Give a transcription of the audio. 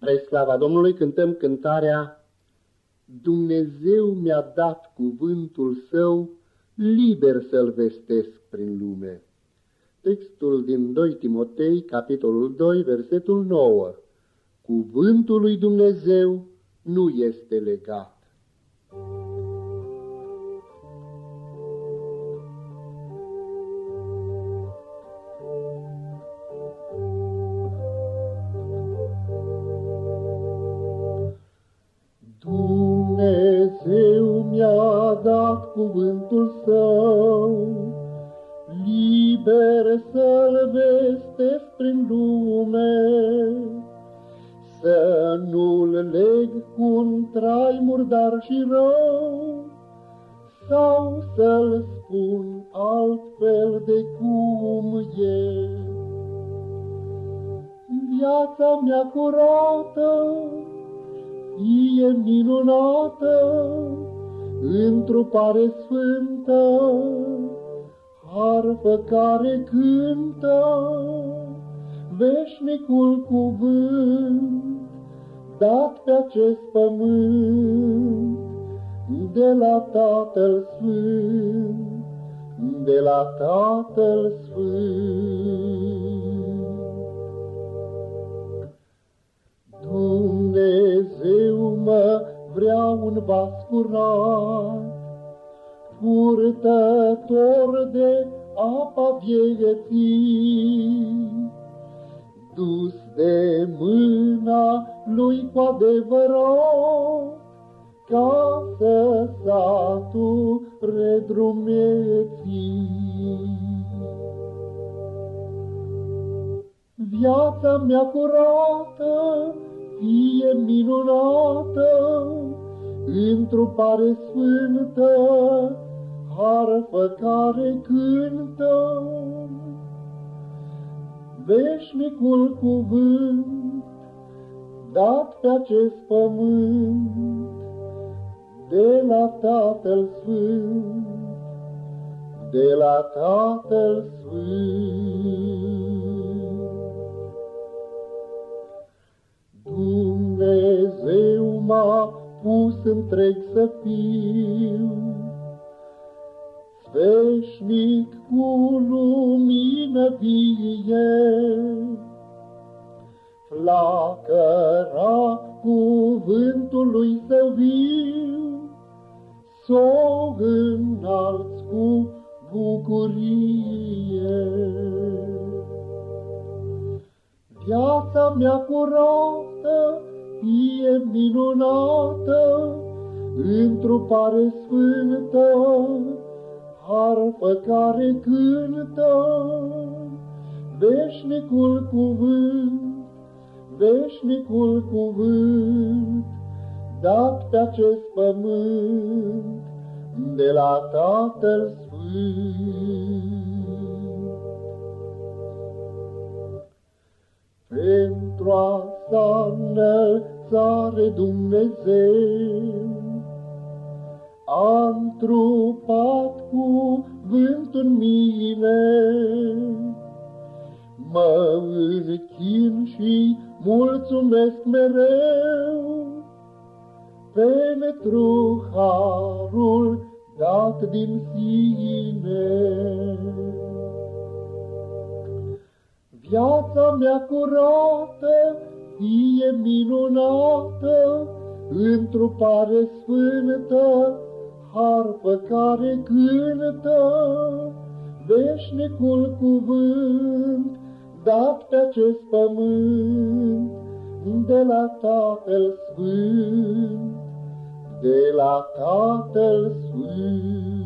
Spre slava Domnului cântăm cântarea Dumnezeu mi-a dat cuvântul său, liber să-l vestesc prin lume. Textul din 2 Timotei, capitolul 2, versetul 9. Cuvântul lui Dumnezeu nu este legat. Cuvântul său, liber să-l vestesc prin lume, să nu-l leg cu un trai murdar și rău, sau să-l spun altfel de cum e. Viața mea curată, fie minunată, întrupare sfântă, harfă care cântă, veșnicul cuvânt, dat pe acest pământ, de la Tatăl Sfânt, de la Tatăl Sfânt. Dumnezeu mă vrea un vas curat, purtător de apa vieții, dus de mâna lui cu adevărat, ca să sature drumeții. Viața mea curată, fie minunată, într-o sfântă, harfă care cântă. Veșnicul cuvânt, dat pe acest pământ, de la Tatăl Sfânt, de la Tatăl Sfânt. M-a pus întreg să fiu, Sveșnic cu lumină vie, Flacăra cuvântului să viu, S-o înalți cu bucurie. Viața mea curată fie minunată, întrupare sfântă, harfă care cântă, veșnicul cuvânt, veșnicul cuvânt, dat pe acest pământ, de la Tatăl Sfânt. Pentru asta înălțare Dumnezeu a întrupat cuvântul în mine. Mă închin și mulțumesc mereu pentru harul dat din sine. Viața mea curată fie minunată, Întrupare sfântă, harfă care cântă, Veșnicul cuvânt, dat pe acest pământ, De la Tatăl Sfânt, de la Tatăl Sfânt.